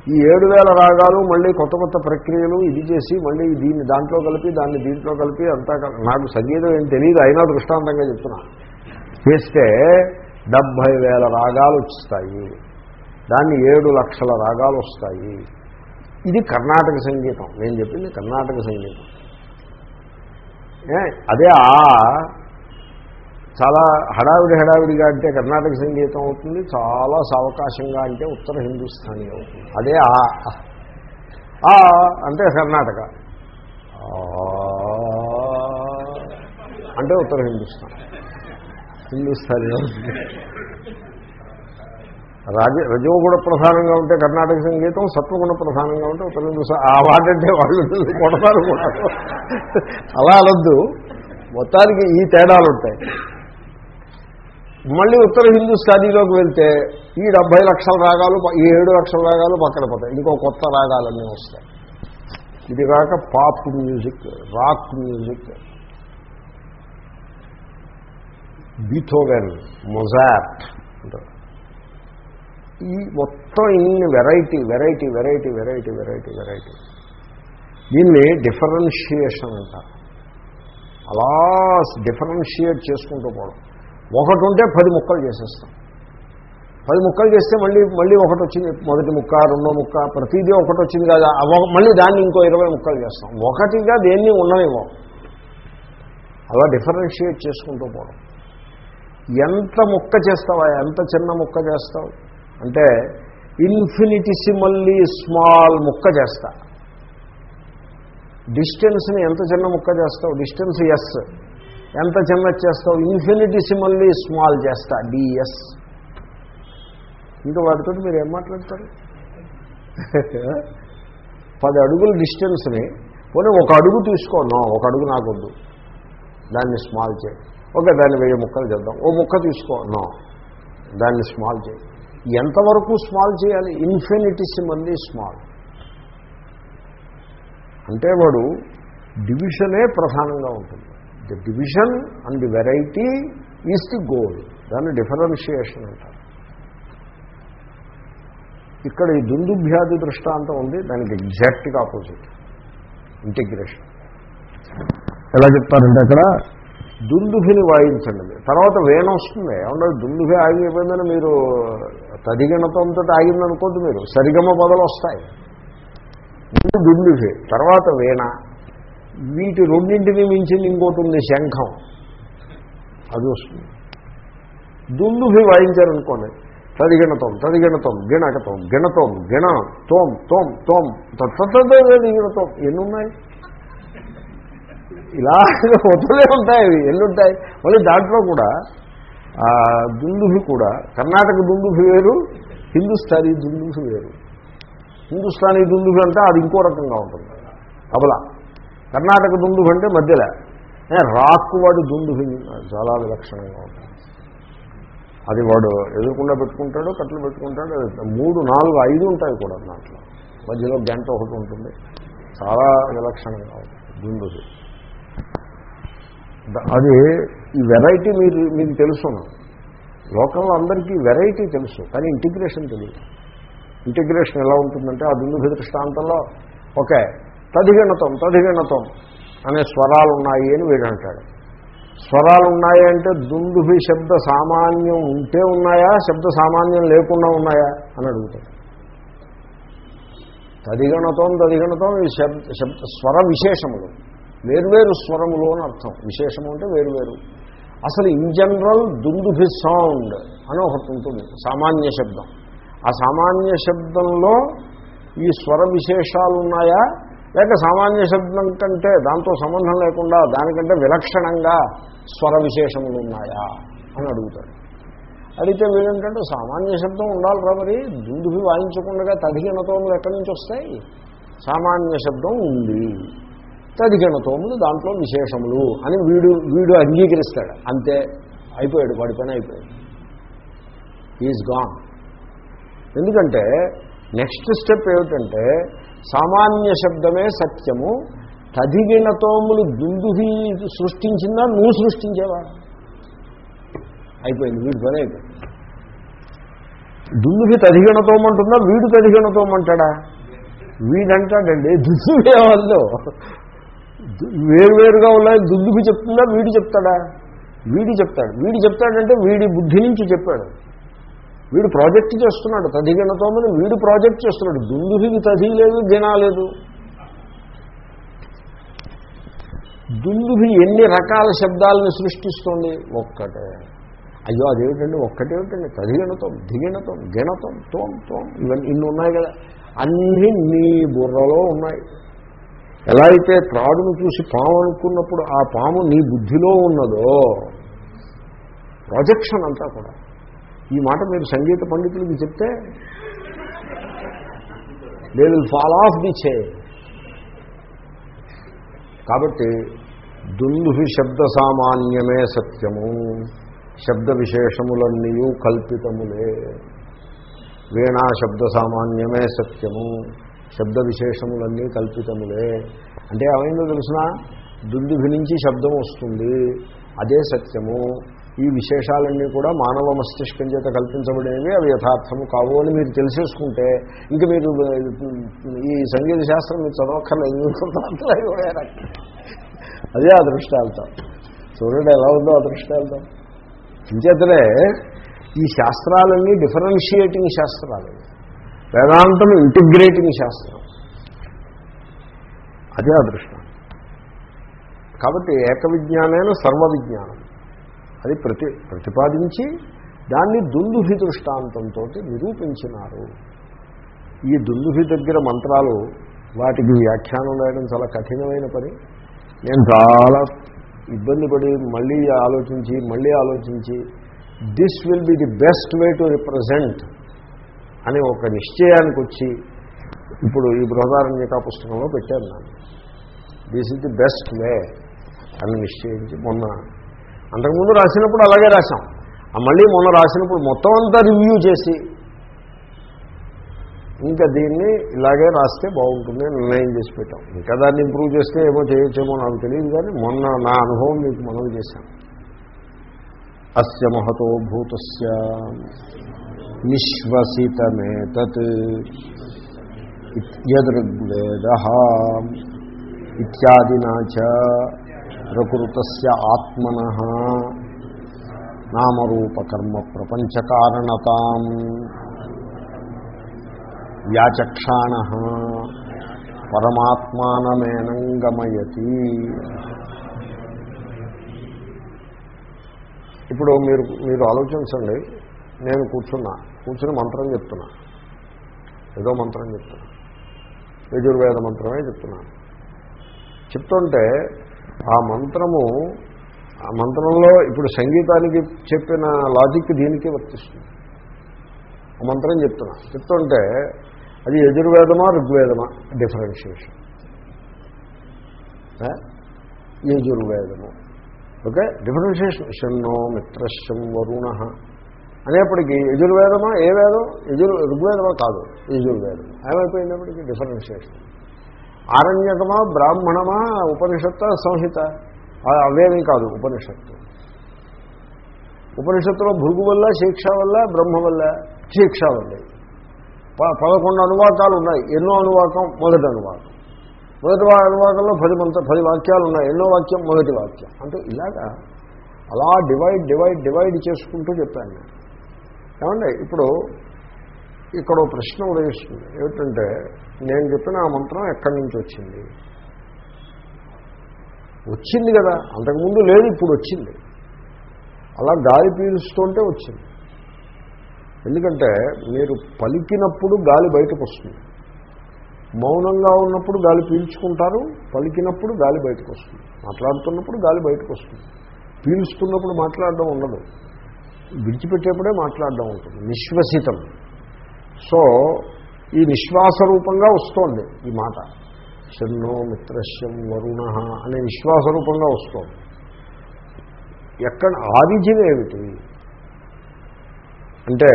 ఈ ఏడు వేల రాగాలు మళ్ళీ కొత్త కొత్త ప్రక్రియలు ఇది చేసి మళ్ళీ దీన్ని దాంట్లో కలిపి దాన్ని దీంట్లో కలిపి అంతా నాకు సంగీతం ఏం తెలియదు అయినా దృష్టాంతంగా చెప్తున్నా. చేస్తే డెబ్భై వేల రాగాలు వస్తాయి. దాన్ని ఏడు లక్షల రాగాలు వస్తాయి. ఇది కర్ణాటక సంగీతం. నేను చెప్పింది కర్ణాటక సంగీతం. ఏ, అదే ఆ చాలా హడావిడి హడావిడిగా అంటే కర్ణాటక సంగీతం అవుతుంది చాలా సావకాశంగా అంటే ఉత్తర హిందుస్థానీ అవుతుంది. అదే ఆ అంటే కర్ణాటక. అంటే ఉత్తర హిందుస్థాన్. హిందుస్థానీ అవుతుంది. రాజ రజోగుణ ప్రధానంగా ఉంటే కర్ణాటక సంగీతం సత్వగుణ ప్రధానంగా ఉంటే ఉత్తర హిందుస్థాన్. ఆ వాటంటే వాళ్ళు కొడతారు కూడా. అలా అనొద్దు. మొత్తానికి ఈ తేడాలు ఉంటాయి మళ్ళీ ఉత్తర హిందుస్థానీలోకి వెళ్తే ఈ డెబ్భై లక్షల రాగాలు ఈ ఏడు లక్షల రాగాలు పక్కన పోతాయి ఇంకో కొత్త రాగాలన్నీ వస్తాయి. ఇది కాక pop music rock music. Beethoven Mozart అంటారు. ఈ మొత్తం ఇన్ని variety variety variety variety variety variety. దీన్ని డిఫరెన్షియేషన్ అంటారు. అలా డిఫరెన్షియేట్ చేసుకుంటూ పోవడం. ఒకటి ఉంటే పది ముక్కలు చేసేస్తాం. పది ముక్కలు చేస్తే మళ్ళీ మళ్ళీ ఒకటి వచ్చింది మొదటి ముక్క రెండో ముక్క ప్రతిదీ ఒకటి వచ్చింది కదా మళ్ళీ దాన్ని ఇంకో ఇరవై ముక్కలు చేస్తాం. ఒకటిగా దేన్ని ఉండనివ్వం. అలా డిఫరెన్షియేట్ చేసుకుంటూ పోవడం. ఎంత ముక్క చేస్తావా? ఎంత చిన్న ముక్క చేస్తావు? అంటే ఇన్ఫినిటిసిమల్లీ స్మాల్ ముక్క చేస్తా. డిస్టెన్స్ని ఎంత చిన్న ముక్క చేస్తావు? డిస్టెన్స్ ఎస్. ఎంత చిన్న చేస్తావు? ఇన్ఫినిటిసిమల్లీ స్మాల్ చేస్తా డిఎస్ ఇంకా వాటితో మీరు ఏం మాట్లాడతారు? పది అడుగుల డిస్టెన్స్ని పోనీ ఒక అడుగు తీసుకోను ఒక అడుగు నాకొద్దు. దాన్ని స్మాల్ చేయి. ఓకే దాన్ని వెయ్యి ముక్కలు చేద్దాం. ఓ ముక్క తీసుకోను దాన్ని స్మాల్ చేయి. ఎంతవరకు స్మాల్ చేయాలి? ఇన్ఫినిటిసిమల్లీ స్మాల్ అంటే వాడు డివిజనే ప్రధానంగా ఉంటుంది. The division and the variety is the goal దాన్ని డిఫరెన్షియేషన్ అంటారు. ఇక్కడ ఈ దుందుభ్యాధి దృష్టాంతం ఉంది దానికి ఎగ్జాక్ట్గా ఆపోజిట్. ఇంటిగ్రేషన్. ఎలా చెప్తారంటే అక్కడ? దుందుభిని వాయించండి. తర్వాత వేణ వస్తుంది. ఏమన్నా దుందుభి ఆగిపోయిందని మీరు తదిగణతంతో ఆగిందనుకోద్దు మీరు. సరిగమ బదులు వస్తాయి. ముందు దుందుభి తర్వాత వీణ. వీటి రెండింటిని మించింది ఇంకోటి ఉంది శంఖం. అది వస్తుంది. దుందుభి వాయించారనుకోండి. తదిగణతం తదిగణతం గిణకతం గిణతం గిణ తోం తోం తోం తదిగణతం. ఎన్ని ఉన్నాయి ఇలా వదిలే ఉంటాయి అవి ఎన్నుంటాయి? మళ్ళీ దాంట్లో కూడా దుందుభి కూడా కర్ణాటక దుందుభి వేరు హిందుస్థానీ దుందుభి వేరు. హిందుస్థానీ దుందుభి అంటే అది ఇంకో రకంగా ఉంటుంది. తబలా. కర్ణాటక దుందుభి అంటే మధ్యలో. ఏ, వాడు దుందుభి చాలా విలక్షణంగా ఉంటుంది అది వాడు ఎదురకుండా పెట్టుకుంటాడు కట్లు పెట్టుకుంటాడు మూడు నాలుగు ఐదు ఉంటాయి కూడా దాంట్లో. మధ్యలో గంట ఒకటి ఉంటుంది. చాలా విలక్షణంగా ఉంటుంది దుందుభి అది ఈ వెరైటీ మీరు మీకు తెలుసును. లోకంలో అందరికీ వెరైటీ తెలుసు కానీ ఇంటిగ్రేషన్ తెలియదు. ఇంటిగ్రేషన్ ఎలా ఉంటుందంటే ఆ దుందుభి దృష్టాంతంలో ఓకే తదిగణతం తదిగణతం అనే స్వరాలు ఉన్నాయి అని వీడు అంటాడు స్వరాలు ఉన్నాయి అంటే దుందుభి శబ్ద సామాన్యం ఉంటే ఉన్నాయా శబ్ద సామాన్యం లేకుండా ఉన్నాయా అని అడుగుతాడు. తదిగణతం తదిగణతం ఈ శబ్ద శబ్ద స్వర విశేషములు. వేర్వేరు స్వరములు అని అర్థం. విశేషము అంటే వేరువేరు. అసలు ఇన్ జనరల్ దుందుభి సౌండ్ అని ఒకటి ఉంటుంది సామాన్య శబ్దం. ఆ సామాన్య శబ్దంలో ఈ స్వర విశేషాలు ఉన్నాయా లేక సామాన్య శబ్దం కంటే దాంతో సంబంధం లేకుండా దానికంటే విలక్షణంగా స్వర విశేషములు ఉన్నాయా అని అడుగుతాడు. అడిగితే వీళ్ళేంటంటే సామాన్య శబ్దం ఉండాలి రా మరి దుందుభి వాయించకుండా తదిగినతోములు ఎక్కడి నుంచి వస్తాయి? సామాన్య శబ్దం ఉంది. తదిగినతోములు దాంట్లో విశేషములు అని వీడు వీడు అంగీకరిస్తాడు. అంతే అయిపోయాడు వాడి పని అయిపోయాడు ఈజ్ గాన్ ఎందుకంటే నెక్స్ట్ స్టెప్ ఏమిటంటే సామాన్య శబ్దమే సత్యము. తదిగిన తోములు దుందుహి సృష్టించిందా? నువ్వు సృష్టించేవా? అయిపోయింది వీడి పని అయిపోయింది. దుందుహి తదిగణతోమంటుందా వీడు తదిగణతోమంటాడా వీడంటాడండి దుందుహి వేరువేరుగా ఉన్నాయి దుందుహి చెప్తుందా? వీడు చెప్తాడా? వీడి చెప్తాడు. వీడి చెప్తాడంటే వీడి బుద్ధి నుంచి చెప్పాడు. వీడు ప్రాజెక్ట్ చేస్తున్నాడు తదిగణతోమని వీడు ప్రాజెక్ట్ చేస్తున్నాడు. దుందుహికి తది లేదు గినా లేదు. దుందుహి ఎన్ని రకాల శబ్దాలను సృష్టిస్తుంది? ఒక్కటే. అయ్యో అదేమిటండి? ఒక్కటేమిటండి తదిగణతం దిగణతం గణతం తోం తోం. ఇవన్నీ ఇన్ని ఉన్నాయి కదా. అన్నీ నీ బుర్రలో ఉన్నాయి. ఎలా అయితే త్రాడును చూసి పాము అనుకున్నప్పుడు ఆ పాము నీ బుద్ధిలో ఉన్నదో ప్రాజెక్షన్ అంతా కూడా. ఈ మాట మీరు సంగీత పండితులకి చెప్తే they will fall off the chair కాబట్టి దుందుహి శబ్ద సామాన్యమే సత్యము. శబ్ద విశేషములన్నీ కల్పితములే. వీణా శబ్ద సామాన్యమే సత్యము. శబ్ద విశేషములన్నీ కల్పితములే. అంటే ఏమైందో తెలిసిన? దుందుభి నుంచి శబ్దం వస్తుంది. అదే సత్యము. ఈ విశేషాలన్నీ కూడా మానవ మస్తిష్కం చేత కల్పించబడినవి అవి యథార్థము కావు అని మీరు తెలిసేసుకుంటే ఇంక మీరు ఈ సంగీత శాస్త్రం మీరు చదవక్కర్లేదు అదే అదృష్టాలతో. చూడండి ఎలా ఉందో అదృష్టాలతో. ఇంచేతనే ఈ శాస్త్రాలన్నీ డిఫరెన్షియేటింగ్ శాస్త్రాలు. వేదాంతం ఇంటిగ్రేటింగ్ శాస్త్రం. అదే అదృష్టం. కాబట్టి ఏక విజ్ఞానైన సర్వ విజ్ఞానం అది ప్రతి ప్రతిపాదించి దాన్ని దుందుభి దృష్టాంతంతో నిరూపించినారు. ఈ దుందుభి దగ్గర మంత్రాలు వాటికి వ్యాఖ్యానం రాయడం చాలా కఠినమైన పని. నేను చాలా ఇబ్బంది పడి మళ్ళీ ఆలోచించి మళ్ళీ ఆలోచించి this will be the best way to represent అని ఒక నిశ్చయానికి వచ్చి ఇప్పుడు ఈ బృహదారణ్యక పుస్తకంలో పెట్టాను. నేను this is the best way అని నిశ్చయించి మొన్న అంతకుముందు రాసినప్పుడు అలాగే రాశాం. మళ్ళీ మొన్న రాసినప్పుడు మొత్తం అంతా రివ్యూ చేసి ఇంకా దీన్ని ఇలాగే రాస్తే బాగుంటుంది నిర్ణయం చేసి పెట్టాం. ఇంకా దాన్ని ఇంప్రూవ్ చేస్తే ఏమో చేయొచ్చేమో నాకు తెలియదు కానీ మొన్న నా అనుభవం మీకు మనం చేశాం. అస్య మహతో భూతస్య నిశ్వసితమేతత్ ఇత్యదృగ్వేద ఇత్యాదినా చ ప్రకృత ఆత్మన నామరూపకర్మ ప్రపంచకారణతాం వ్యాచక్షాణ పరమాత్మానమేనంగమయతి. ఇప్పుడు మీరు మీరు ఆలోచించండి నేను కూర్చున్నా కూర్చుని మంత్రం చెప్తున్నా. ఏదో మంత్రం చెప్తున్నా. యజుర్వేద మంత్రమే చెప్తున్నాను చెప్తుంటే ఆ మంత్రము ఆ మంత్రంలో ఇప్పుడు సంగీతానికి చెప్పిన లాజిక్ దీనికి వర్తిస్తుంది. ఆ మంత్రం చెప్తున్నా. చెప్తుంటే అది యజుర్వేదమా ఋగ్వేదమా? డిఫరెన్షియేషన్. యజుర్వేదము. ఓకే? డిఫరెన్షియేషన్. షన్నో మిత్రశం వరుణ. అనేప్పటికీ యజుర్వేదమా ఏ వేదం? యజుర్ ఋగ్వేదమా కాదు. యజుర్వేదం ఏమైపోయినప్పటికీ డిఫరెన్షియేషన్. ఆరణ్యకమా బ్రాహ్మణమా ఉపనిషత్త సంహిత? అవేమీ కాదు ఉపనిషత్తు. ఉపనిషత్తులో భృగు వల్ల శిక్ష వల్ల బ్రహ్మ వల్ల శిక్ష వల్ల. ప- పదకొండు అనువాకాలు ఉన్నాయి. ఎన్నో అనువాకం మొదటి అనువాకం. మొదటి అనువాకంలో పది మంత పది వాక్యాలు ఉన్నాయి. ఎన్నో వాక్యం మొదటి వాక్యం. అంటే ఇలాగా అలా డివైడ్ డివైడ్ డివైడ్ చేసుకుంటూ చెప్పాను నేను. ఏమండి? ఇప్పుడు ఇక్కడ ప్రశ్న ఉదయిస్తుంది. ఏమిటంటే నేను చెప్పిన ఆ మంత్రం ఎక్కడి నుంచి వచ్చింది? వచ్చింది కదా. అంతకుముందు లేదు ఇప్పుడు వచ్చింది. అలా గాలి పీలుస్తుంటే వచ్చింది. ఎందుకంటే మీరు పలికినప్పుడు గాలి బయటకు వస్తుంది. మౌనంగా ఉన్నప్పుడు గాలి పీల్చుకుంటారు పలికినప్పుడు గాలి బయటకు వస్తుంది. మాట్లాడుతున్నప్పుడు గాలి బయటకు వస్తుంది. పీలుస్తున్నప్పుడు మాట్లాడడం ఉండదు. విడిచిపెట్టేప్పుడే మాట్లాడడం ఉంటుంది. నిశ్వసితం. సో ఈ నిశ్వాస రూపంగా వస్తోంది ఈ మాట. శన్నో మిత్రశ్యం వరుణ అనే విశ్వాస రూపంగా వస్తోంది. ఎక్కడ ఆరిజిన్ ఏమిటి? అంటే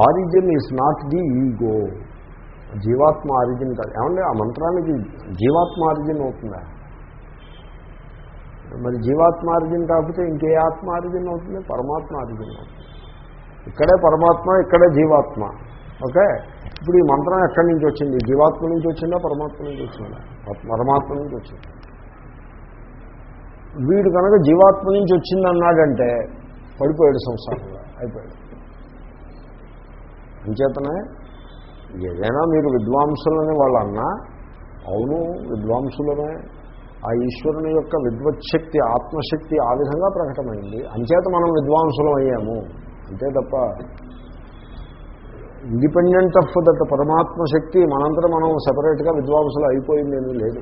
origin is not the ego జీవాత్మ ఆరిజిన్ కాదు. ఏమంటే ఆ మంత్రానికి జీవాత్మ ఆరిజిన్ అవుతుందా? మరి జీవాత్మ ఆరిజిన్ కాకపోతే ఇంకే ఆత్మ ఆరిజిన్ అవుతుంది? పరమాత్మ ఆరిజిన్ అవుతుంది. ఇక్కడే పరమాత్మ ఇక్కడే జీవాత్మ. ఓకే? ఇప్పుడు ఈ మంత్రం ఎక్కడి నుంచి వచ్చింది? జీవాత్మ నుంచి వచ్చిందా? పరమాత్మ నుంచి వచ్చిందా? పరమాత్మ నుంచి వచ్చింది. వీడు కనుక జీవాత్మ నుంచి వచ్చిందన్నాడంటే పడిపోయాడు సంసారంలో అయిపోయాడు. అంచేతనే ఏదైనా మీరు విద్వాంసులని వాళ్ళు అన్నా అవును విద్వాంసులనే ఆ ఈశ్వరుని యొక్క విద్వత్శక్తి ఆత్మశక్తి ఆ విధంగా ప్రకటమైంది. అంచేత మనం విద్వాంసులం అయ్యాము. అంతే తప్ప ఇండిపెండెంట్ ఆఫ్ దట్ పరమాత్మ శక్తి మనంతా మనం సపరేట్గా విద్వాంసులు అయిపోయింది ఏమీ లేదు.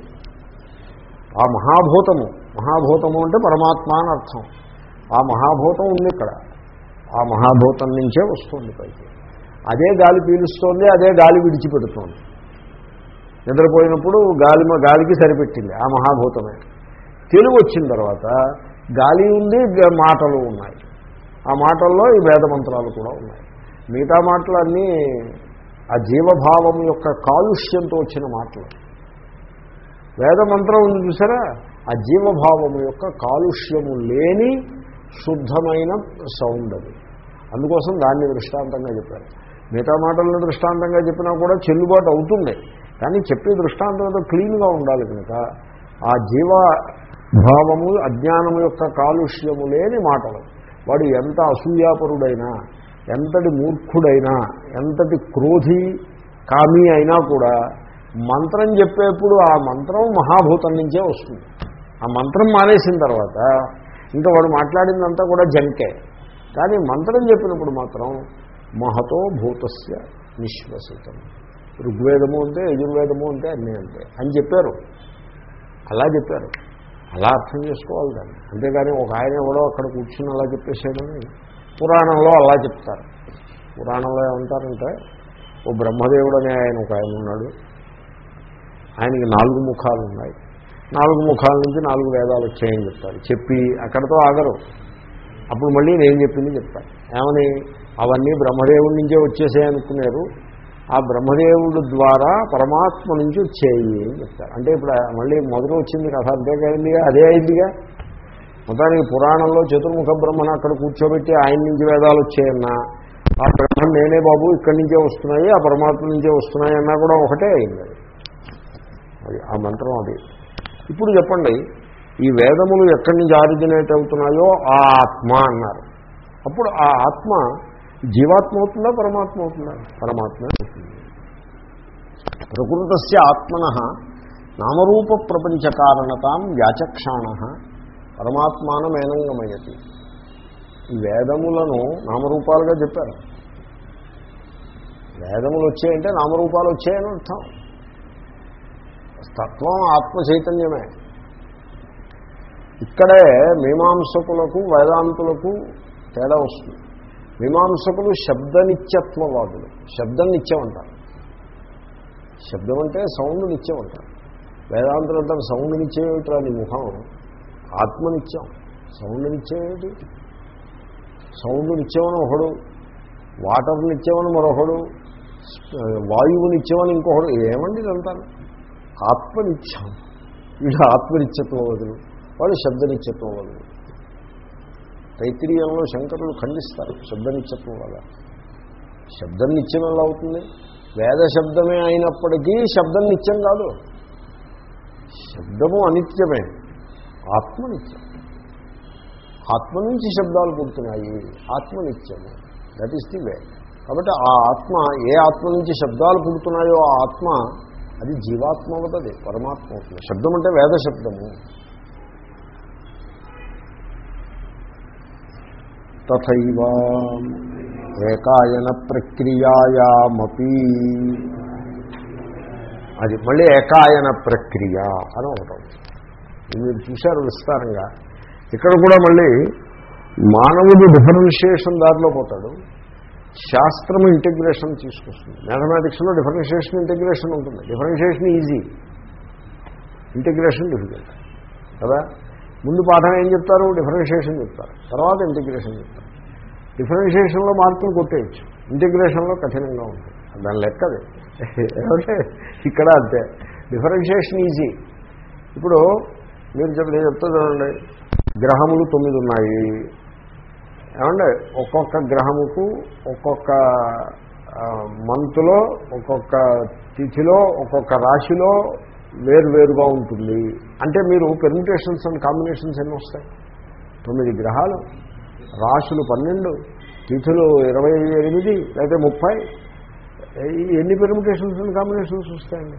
ఆ మహాభూతము మహాభూతము అంటే పరమాత్మ అని అర్థం. ఆ మహాభూతం ఉంది ఇక్కడ. ఆ మహాభూతం నుంచే వస్తుంది పైకి. అదే గాలి పీలుస్తోంది అదే గాలి విడిచిపెడుతోంది. నిద్రపోయినప్పుడు గాలి గాలికి సరిపెట్టింది ఆ మహాభూతమే. తెలుగు వచ్చిన తర్వాత గాలి ఉంది మాటలు ఉన్నాయి. ఆ మాటల్లో ఈ వేద మంత్రాలు కూడా ఉన్నాయి. మిగతా మాటలన్నీ ఆ జీవభావం యొక్క కాలుష్యంతో వచ్చిన మాటలు. వేదమంత్రం ఉంది చూసారా? ఆ జీవభావము యొక్క కాలుష్యము లేని శుద్ధమైన సౌండ్ అది అందుకోసం దాన్ని దృష్టాంతంగా చెప్పారు. మిగతా మాటలను దృష్టాంతంగా చెప్పినా కూడా చెల్లుబాటు అవుతుంది. కానీ చెప్పే దృష్టాంతంతో క్లీన్గా ఉండాలి కనుక ఆ జీవ భావము అజ్ఞానము యొక్క కాలుష్యము లేని మాటలు. వాడు ఎంత అసూయాపరుడైనా ఎంతటి మూర్ఖుడైనా ఎంతటి క్రోధి కామి అయినా కూడా మంత్రం చెప్పేప్పుడు ఆ మంత్రం మహాభూతం నుంచే వస్తుంది. ఆ మంత్రం మానేసిన తర్వాత ఇంకా వాడు మాట్లాడిందంతా కూడా జంకే. కానీ మంత్రం చెప్పినప్పుడు మాత్రం మహతో భూతస్య నిశ్వసితం. ఋగ్వేదము అంటే యజుర్వేదము అంటే అన్నీ అంతే అని చెప్పారు. అలా చెప్పారు. అలా అర్థం చేసుకోవాలి దాన్ని. అంతేగాని ఒక ఆయన ఎవడో అక్కడ కూర్చుని అలా చెప్పేసాడని పురాణంలో అలా చెప్తారు. పురాణంలో ఏమంటారంటే ఓ బ్రహ్మదేవుడు అనే ఆయన ఒక ఆయన ఉన్నాడు. ఆయనకి నాలుగు ముఖాలు ఉన్నాయి. నాలుగు ముఖాల నుంచి నాలుగు వేదాలు వచ్చాయని చెప్తారు. చెప్పి అక్కడతో ఆగరు. అప్పుడు మళ్ళీ నేను చెప్పింది చెప్తాను ఏమని? అవన్నీ బ్రహ్మదేవుడి నుంచే వచ్చేసాయి అనుకున్నారు. ఆ బ్రహ్మదేవుడు ద్వారా పరమాత్మ నుంచి వచ్చేయి అని చెప్తారు. అంటే ఇప్పుడు మళ్ళీ మొదలు వచ్చింది కథ అంతేకాయిందిగా అదే అయిందిగా? మొత్తానికి పురాణంలో చతుర్ముఖ బ్రహ్మను అక్కడ కూర్చోబెట్టి ఆయన నుంచి వేదాలు వచ్చాయన్నా ఆ బ్రహ్మం నేనే బాబు ఇక్కడి నుంచే వస్తున్నాయి ఆ పరమాత్మ నుంచే వస్తున్నాయి అన్నా కూడా ఒకటే అయింది. అది ఆ మంత్రం అది. ఇప్పుడు చెప్పండి ఈ వేదములు ఎక్కడి నుంచి ఆరిజినేట్ అవుతున్నాయో ఆ ఆత్మ అన్నారు. అప్పుడు ఆ ఆత్మ జీవాత్మ అవుతుందా పరమాత్మ అవుతుందా? పరమాత్మ అవుతుంది. ప్రకృతస్య ఆత్మన నామరూప ప్రపంచ కారణతాం వ్యాచక్షాణ పరమాత్మానమేనంగమయతి. ఈ వేదములను నామరూపాలుగా చెప్పారు. వేదములు వచ్చాయంటే నామరూపాలు వచ్చాయని అర్థం. తత్వం ఆత్మ చైతన్యమే ఇక్కడే మీమాంసకులకు వేదాంతులకు తేడా వస్తుంది. మీమాంసకులు శబ్దనిత్యత్వవాదులు. శబ్దం నిత్యం అంటారు. శబ్దం అంటే సౌండ్ నిత్యం అంటారు. వేదాంతులు అంటారు సౌండ్ నిత్యం ఏమిట్రా నీ ముఖం? ఆత్మనిత్యం. సౌండ్ నిత్యం ఒకడు వాటర్నిచ్చేవని మరొకడు వాయువునిచ్చేవని ఇంకొకడు ఏమండి ఇదంతాను? ఆత్మనిత్యం. వీడు ఆత్మనిత్యత్వం వదులు వాడు శబ్దనిత్యత్వం వదులు. తైత్రీయంలో శంకరులు ఖండిస్తారు శబ్దనిత్యత్వం వల్ల. శబ్దం నిత్యం ఎలా అవుతుంది? వేద శబ్దమే అయినప్పటికీ శబ్దం నిత్యం కాదు. శబ్దము అనిత్యమే. ఆత్మనిత్యం. ఆత్మ నుంచి శబ్దాలు పుడుతున్నాయి. ఆత్మనిత్యము. దట్ ఈస్ ది వే కాబట్టి ఆ ఆత్మ ఏ ఆత్మ నుంచి శబ్దాలు పుడుతున్నాయో ఆ ఆత్మ అది జీవాత్మ అవుతుంది పరమాత్మ అవుతుంది. శబ్దం అంటే వేద శబ్దము. తథైవ ఏకాయన ప్రక్రియాయామపి. అది మళ్ళీ ఏకాయన ప్రక్రియ అని ఒకటి మీరు చూశారు విస్తారంగా. ఇక్కడ కూడా మళ్ళీ మానవుడు డిఫరెన్షియేషన్ దారిలో పోతాడు. శాస్త్రం ఇంటిగ్రేషన్ తీసుకొస్తుంది. మ్యాథమెటిక్స్లో డిఫరెన్షియేషన్ ఇంటిగ్రేషన్ ఉంటుంది. Differentiation easy. Integration difficult. కదా? ముందు పాఠం ఏం చెప్తారు? డిఫరెన్షియేషన్ చెప్తారు. తర్వాత ఇంటిగ్రేషన్ చెప్తారు. డిఫరెన్షియేషన్లో మార్కులు కొట్టేయచ్చు. ఇంటిగ్రేషన్లో కఠినంగా ఉంటుంది. దాని లెక్కది ఇక్కడ అంతే. Differentiation easy. ఇప్పుడు మీరు చెప్ నేను చెప్తా చూడండి. గ్రహములు తొమ్మిది ఉన్నాయి ఏమంటే ఒక్కొక్క గ్రహముకు ఒక్కొక్క మంత్లో ఒక్కొక్క తిథిలో ఒక్కొక్క రాశిలో వేరువేరుగా ఉంటుంది. అంటే మీరు పెర్మిటేషన్స్ అండ్ కాంబినేషన్స్ ఎన్ని వస్తాయి? తొమ్మిది గ్రహాలు. రాశులు పన్నెండు. తిథులు ఇరవై ఎనిమిది లేకపోతే ముప్పై. ఎన్ని పెర్మిటేషన్స్ అండ్ కాంబినేషన్స్ వస్తాయండి?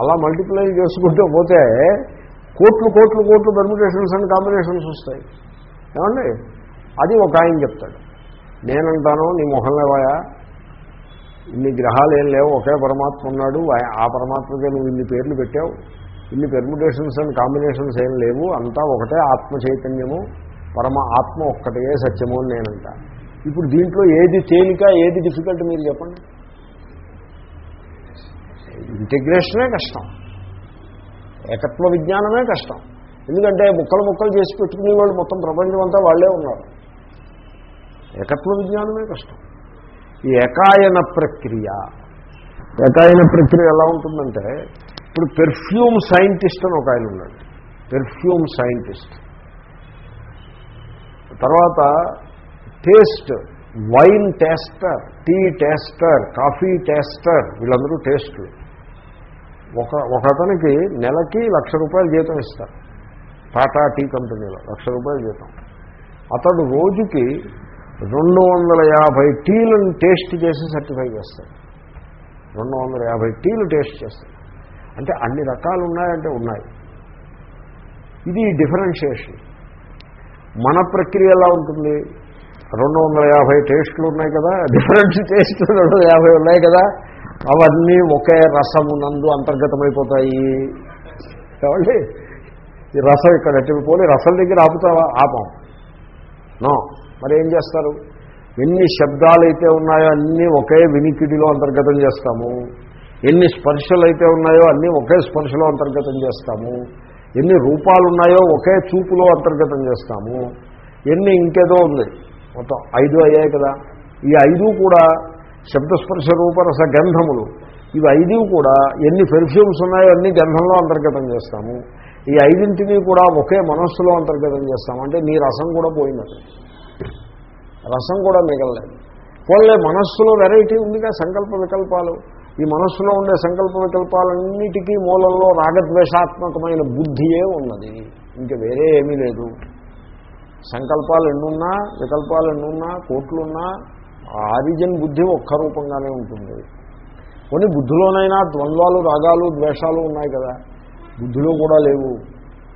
అలా మల్టిప్లై చేసుకుంటూ పోతే కోట్లు కోట్లు కోట్లు పెర్మిటేషన్స్ అండ్ కాంబినేషన్స్ వస్తాయి. ఏమండి? అది ఒక ఆయన చెప్తాడు. నేనంటాను నీ మొహం లేవాయా? ఇన్ని గ్రహాలు ఏం లేవు ఒకే పరమాత్మ ఉన్నాడు ఆ పరమాత్మకే నువ్వు ఇన్ని పేర్లు పెట్టావు. ఇన్ని పెర్మిటేషన్స్ అండ్ కాంబినేషన్స్ ఏం లేవు అంతా ఒకటే ఆత్మ చైతన్యము పరమ ఆత్మ ఒక్కటే సత్యము అని నేనంట. ఇప్పుడు దీంట్లో ఏది తేలిక ఏది డిఫికల్ట్ మీరు చెప్పండి. ఇంటిగ్రేషనే కష్టం. ఏకత్వ విజ్ఞానమే కష్టం. ఎందుకంటే ముక్కలు ముక్కలు చేసి పెట్టుకునే వాళ్ళు మొత్తం ప్రపంచం అంతా వాళ్ళే ఉన్నారు. ఏకత్వ విజ్ఞానమే కష్టం. ఈ ఏకాయన ప్రక్రియ ఏకాయన ప్రక్రియ ఎలా ఉంటుందంటే ఇప్పుడు పెర్ఫ్యూమ్ సైంటిస్ట్ అని ఒక ఆయన ఉన్నాడు. Perfume scientist. తర్వాత taste wine taster tea taster coffee taster వీళ్ళందరూ టేస్టులు. ఒక ఒక అతనికి నెలకి లక్ష రూపాయలు జీతం ఇస్తారు. టాటా టీ కంపెనీలో లక్ష రూపాయలు జీతం. అతడు రోజుకి రెండు వందల యాభై టీలను టేస్ట్ చేసి సర్టిఫై చేస్తాడు. రెండు వందల యాభై టీలు టేస్ట్ చేస్తాడు. అంటే అన్ని రకాలు ఉన్నాయంటే ఉన్నాయి. ఇది డిఫరెన్షియేషన్. మన ప్రక్రియ ఎలా ఉంటుంది? రెండు వందల యాభై టేస్టులు ఉన్నాయి కదా. డిఫరెంట్ టేస్టులు రెండు యాభై ఉన్నాయి కదా. అవన్నీ ఒకే రసమునందు అంతర్గతమైపోతాయి. కాబట్టి ఈ రసం ఇక్కడ పోలి రసం దగ్గర ఆపుతావా? ఆపం. నో. మరి ఏం చేస్తారు? ఎన్ని శబ్దాలు అయితే ఉన్నాయో అన్నీ ఒకే వినికిడిలో అంతర్గతం చేస్తాము. ఎన్ని స్పర్శలు అయితే ఉన్నాయో అన్నీ ఒకే స్పర్శలో అంతర్గతం చేస్తాము. ఎన్ని రూపాలు ఉన్నాయో ఒకే చూపులో అంతర్గతం చేస్తాము. ఎన్ని ఇంకేదో ఉంది. మొత్తం ఐదు అయ్యాయి కదా. ఈ ఐదు కూడా శబ్దస్పర్శ రూపరస గంధములు. ఇవి ఐదు కూడా ఎన్ని పెర్ఫ్యూమ్స్ ఉన్నాయో అన్ని గంధంలో అంతర్గతం చేస్తాము. ఈ ఐదింటిని కూడా ఒకే మనస్సులో అంతర్గతం చేస్తాము. అంటే నీ రసం కూడా పోయినట్టు రసం కూడా మిగలలేదు. పోలే మనస్సులో వెరైటీ ఉందిగా సంకల్ప వికల్పాలు. ఈ మనస్సులో ఉండే సంకల్ప వికల్పాలన్నిటికీ మూలంలో రాగద్వేషాత్మకమైన బుద్ధియే ఉన్నది. ఇంక వేరే ఏమీ లేదు. సంకల్పాలు ఎన్నున్నా వికల్పాలు ఎన్నున్నా కోట్లున్నా ఆరిజన్ బుద్ధి ఒక్క రూపంగానే ఉంటుంది. కొన్ని బుద్ధిలోనైనా ద్వంద్వాలు రాగాలు ద్వేషాలు ఉన్నాయి కదా. బుద్ధిలో కూడా లేవు.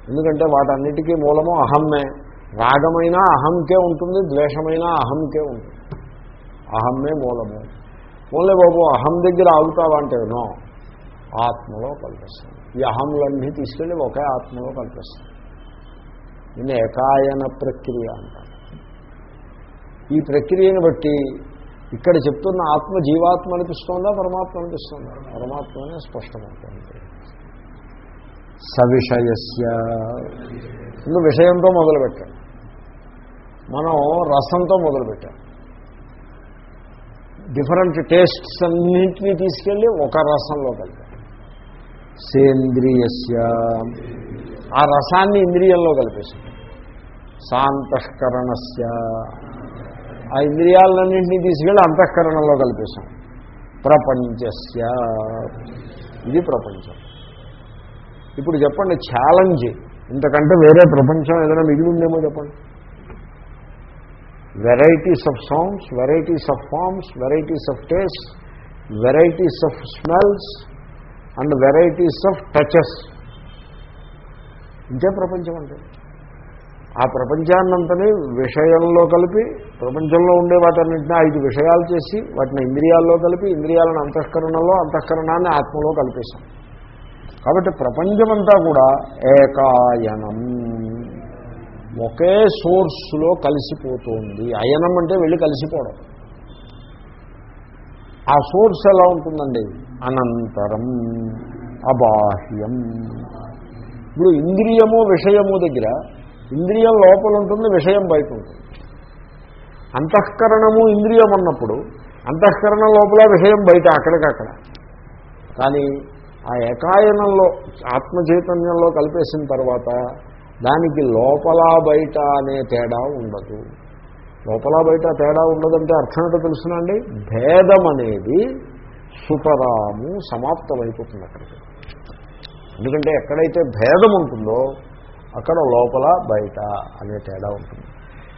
ఎందుకంటే వాటన్నిటికీ మూలము అహమ్మే. రాగమైనా అహంకే ఉంటుంది ద్వేషమైనా అహంకే ఉంటుంది. అహమ్మే మూలము. మూలే బాబు అహం దగ్గర ఆగుతావా అంటే నో. ఆత్మలో కల్పిస్తాను ఈ అహంలన్నీ తీసుకెళ్ళి ఒకే ఆత్మలో కల్పిస్తాను దీన్ని ఏకాయన ప్రక్రియ అంటారు. ఈ ప్రక్రియను బట్టి ఇక్కడ చెప్తున్న ఆత్మ జీవాత్మ అనిపిస్తోందా పరమాత్మ అనిపిస్తుందా? పరమాత్మనే స్పష్టమవుతుంది. సవిషయస్య. ముందు విషయంతో మొదలుపెట్టాం. మనం రసంతో మొదలుపెట్టాం. డిఫరెంట్ టేస్ట్స్ అన్నింటినీ తీసుకెళ్ళి ఒక రసంలో కలిపాం. సేంద్రియస్య. ఆ రసాన్ని ఇంద్రియంలో కలిపేసాం సాంతఃకరణస్య ఆ ఇంద్రియాలన్నింటినీ తీసుకెళ్ళి అంతఃకరణలో కల్పేశాం. ప్రపంచస్య. ఇది ప్రపంచం. ఇప్పుడు చెప్పండి ఛాలెంజ్ ఇంతకంటే వేరే ప్రపంచం ఏదైనా మిగిలి ఉందేమో చెప్పండి. Varieties of sounds varieties of forms varieties of taste varieties of smells and varieties of touches ఇంతే ప్రపంచం అంటే. ఆ ప్రపంచాన్నంతని విషయంలో కలిపి ప్రపంచంలో ఉండే వాటన్నింటినీ ఐదు విషయాలు చేసి వాటిని ఇంద్రియాల్లో కలిపి ఇంద్రియాలను అంతఃకరణలో అంతఃకరణాన్ని ఆత్మలో కలిపేశాం. కాబట్టి ప్రపంచమంతా కూడా ఏకాయనం. ఒకే సోర్స్లో కలిసిపోతుంది. అయనం అంటే వెళ్ళి కలిసిపోవడం. ఆ సోర్స్ ఎలా ఉంటుందండి? అనంతరం అబాహ్యం. ఇప్పుడు ఇంద్రియము విషయము దగ్గర ఇంద్రియం లోపల ఉంటుంది విషయం బయట ఉంటుంది. అంతఃకరణము ఇంద్రియం అన్నప్పుడు అంతఃకరణం లోపల విషయం బయట అక్కడికక్కడ. కానీ ఆ ఏకాయనంలో ఆత్మచైతన్యంలో కలిపేసిన తర్వాత దానికి లోపల బయట అనే తేడా ఉండదు. లోపల బయట తేడా ఉండదంటే అర్థం ఏంటో తెలుసునండి భేదం అనేది సుతరాము సమాప్తమైపోతుంది అక్కడికి. ఎందుకంటే ఎక్కడైతే భేదం ఉంటుందో అక్కడ లోపల బయట అనే తేడా ఉంటుంది.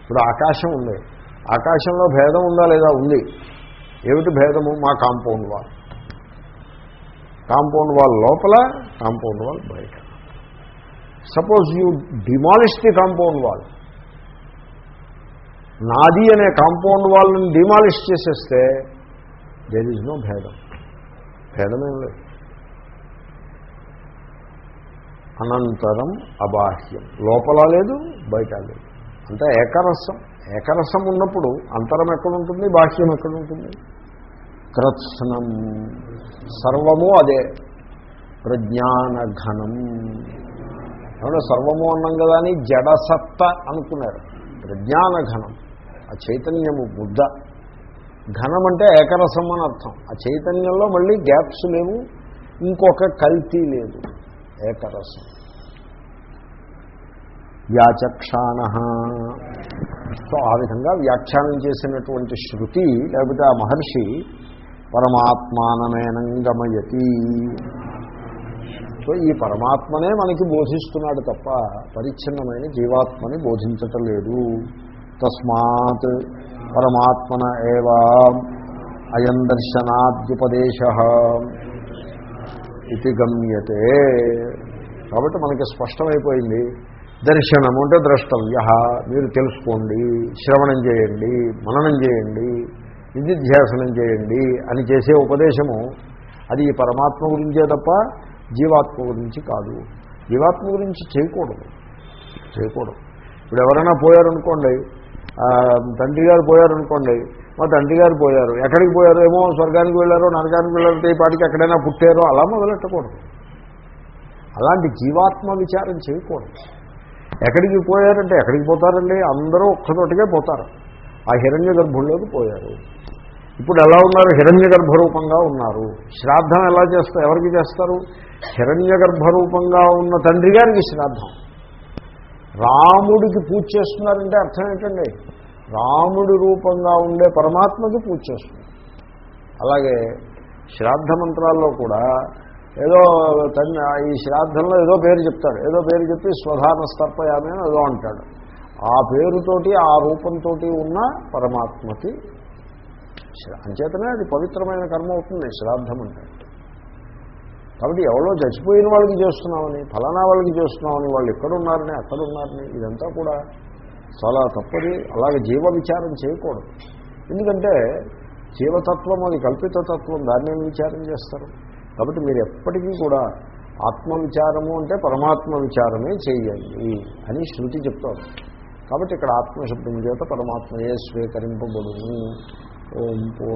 ఇప్పుడు ఆకాశం ఉంది. ఆకాశంలో భేదం ఉందా లేదా? ఉంది. ఏమిటి భేదము? మా కాంపౌండ్ వాల్. కాంపౌండ్ వాల్ లోపల కాంపౌండ్ వాల్ బయట. Suppose you demolish the compound wall. నాది అనే కాంపౌండ్ వాల్ని డిమాలిష్ చేసేస్తే దేర్ ఈజ్ నో భేదం. భేదమేం లేదు. అనంతరం అబాహ్యం. లోపల లేదు బయట లేదు. అంటే ఏకరసం. ఏకరసం ఉన్నప్పుడు అంతరం ఎక్కడుంటుంది బాహ్యం ఎక్కడుంటుంది? కృత్స్నం సర్వము అదే. ప్రజ్ఞానఘనం. ఏమంటే సర్వము అన్నాం కదా అని జడసత్త అనుకున్నారు. ప్రజ్ఞానఘనం. ఆ చైతన్యము బుద్ధ. ఘనం అంటే ఏకరసం అని అర్థం. ఆ చైతన్యంలో మళ్ళీ గ్యాప్స్ లేవు. ఇంకొక కల్తీ లేదు. ఏకరసం. వ్యాచక్షాణ. సో ఆ విధంగా వ్యాఖ్యానం చేసినటువంటి శృతి లేకపోతే ఆ మహర్షి పరమాత్మానమేనం గమయతి సో ఈ పరమాత్మనే మనకి బోధిస్తున్నాడు తప్ప పరిచ్ఛిన్నమైన జీవాత్మని బోధించటం లేదు తస్మాత్ పరమాత్మన ఏవా అయం దర్శనాద్యుపదేశ. ఇది గమ్యతే కాబట్టి మనకి స్పష్టమైపోయింది దర్శనము అంటే ద్రష్టవ్య మీరు తెలుసుకోండి శ్రవణం చేయండి మననం చేయండి నిధిధ్యాసనం చేయండి అని చేసే ఉపదేశము అది ఈ పరమాత్మ గురించే తప్ప జీవాత్మ గురించి కాదు. జీవాత్మ గురించి చేయకూడదు. చేయకూడదు. ఇప్పుడు ఎవరైనా పోయారనుకోండి తండ్రి గారు పోయారనుకోండి మా తండ్రి గారు పోయారు. ఎక్కడికి పోయారు ఏమో స్వర్గానికి వెళ్ళారో? నరకానికి వెళ్ళారు? ఈ పాటికి ఎక్కడైనా పుట్టారో? అలా మొదలెట్టకూడదు. అలాంటి జీవాత్మ విచారం చేయకూడదు. ఎక్కడికి పోయారంటే ఎక్కడికి పోతారండి? అందరూ ఒక్కతోటికే పోతారు. ఆ హిరణ్య గర్భంలోకి పోయారు. ఇప్పుడు ఎలా ఉన్నారు? హిరణ్య గర్భరూపంగా ఉన్నారు. శ్రాద్ధం ఎలా చేస్తారు ఎవరికి చేస్తారు? హిరణ్య గర్భరూపంగా ఉన్న తండ్రి గారికి శ్రాద్ధం. రాముడికి పూజ చేస్తున్నారంటే అర్థం ఏంటండి? రాముడి రూపంగా ఉండే పరమాత్మకి పూజ చేస్తున్నారు అలాగే శ్రాద్ధ మంత్రాల్లో కూడా ఏదో తన్ని ఈ శ్రాద్ధంలో ఏదో పేరు చెప్తాడు. ఏదో పేరు చెప్పి స్వధాన స్తర్పయామి ఏదో అంటాడు. ఆ పేరుతోటి ఆ రూపంతో ఉన్న పరమాత్మకి అంచేతనే అది పవిత్రమైన కర్మ అవుతుంది శ్రాద్ధం అంటే. కాబట్టి ఎవరో చచ్చిపోయిన వాళ్ళకి చేస్తున్నామని ఫలానా వాళ్ళకి చేస్తున్నామని వాళ్ళు ఎక్కడున్నారని అక్కడున్నారని ఇదంతా కూడా చాలా తప్పది. అలాగే జీవ విచారం చేయకూడదు. ఎందుకంటే జీవతత్వం అది కల్పితతత్వం దాన్ని విచారం చేస్తారు. కాబట్టి మీరు ఎప్పటికీ కూడా ఆత్మ విచారము అంటే పరమాత్మ విచారమే చేయండి అని శృతి చెప్తారు. కాబట్టి ఇక్కడ ఆత్మశబ్దం చేత పరమాత్మయే స్వీకరింపబడును. ఓం